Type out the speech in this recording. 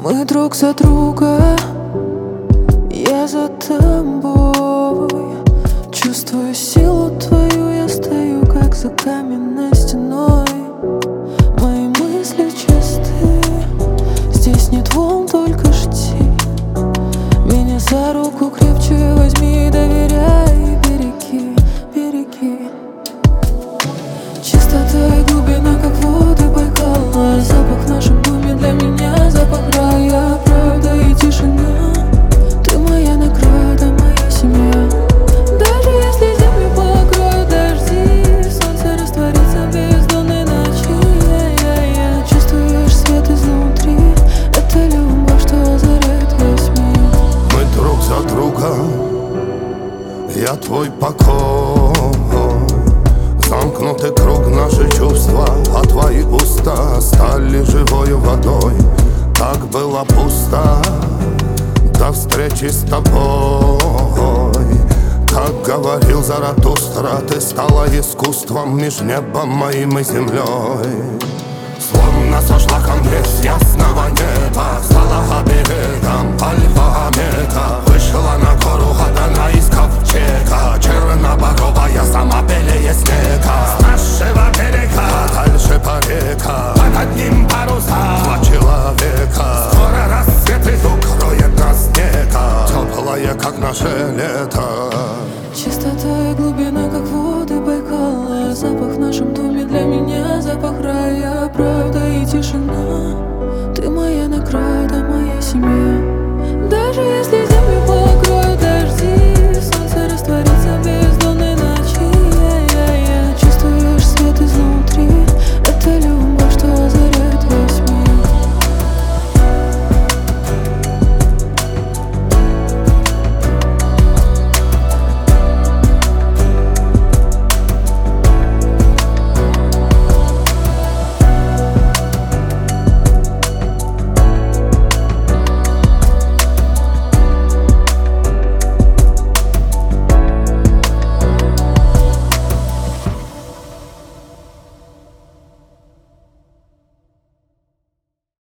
Мы друг за друга Я за тобой. Чувствую силу твою Я стою как за каменной стеной. Мои Я твой покой Замкнутый круг наши чувства А твои уста стали живою водой. Так было пусто. До встречи с тобой. Как говорил Заратустра Ты стала искусством меж небом моим и землей. Словно сошла конгресс ясного неба Теплое, как наше лето. Чистота и глубина, как воды Байкала. Запах в нашем доме для меня Запах рая, правда и тишина. Ты моя награда, моя семья